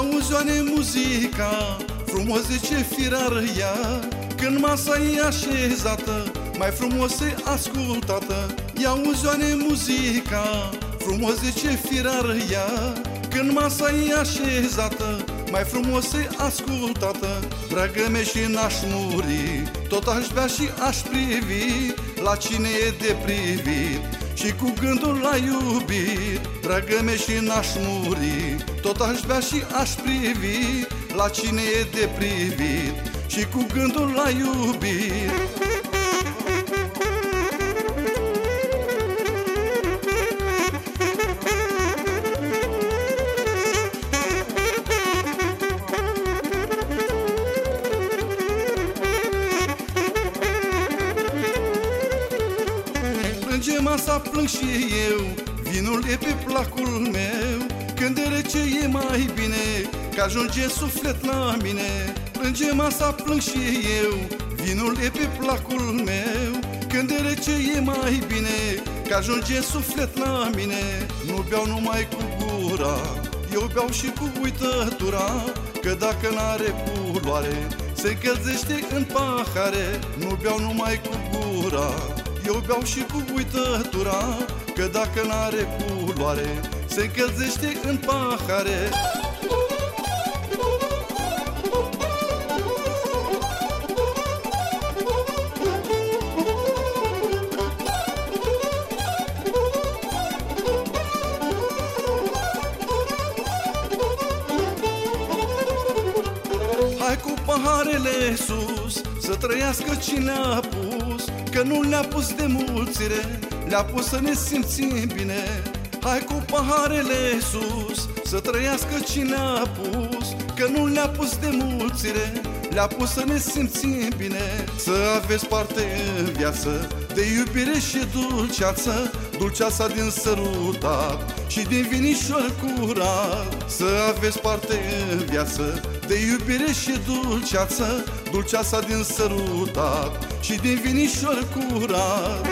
Ia-uzoane muzica, frumos zice firar ea. Când masa e așezată, mai frumos e ascultată Ia-uzoane muzica, frumos zice firar ea. Când masa e așezată, mai frumos e ascultată. Dragă mea și n-aș muri Tot aș bea și aș privi La cine e de privit și cu gândul la iubit Dragă mea și n-aș muri. Tot aș bea și aș privi La cine e de privit. Și cu gândul la iubit Plânge masa, plâng și eu. Vinul e pe placul meu. Când de rece e mai bine Că ajunge suflet la mine. Plânge masa, plâng și eu. Vinul e pe placul meu. Când de rece e mai bine Că ajunge suflet la mine. Nu beau numai cu gura Eu beau și cu uitătura Că dacă n-are culoare Se încălzește în pahare. Nu beau numai cu gura eu beau și cu uitătura Că dacă n-are culoare Se încălzește în pahare. Hai cu paharele sus Să trăiască cine a pus Că nu le-a pus de mulțire Le-a pus să ne simțim bine. Hai cu paharele sus Să trăiască cine a pus Că nu le-a pus de mulțire Le-a pus să ne simțim bine Să aveți parte în viață De iubire și dulceață. Dulceața din sărutat Și din vinișor curat. Să aveți parte în viață De iubire și dulceață. Dulceața din sărutat Și din vinișor curat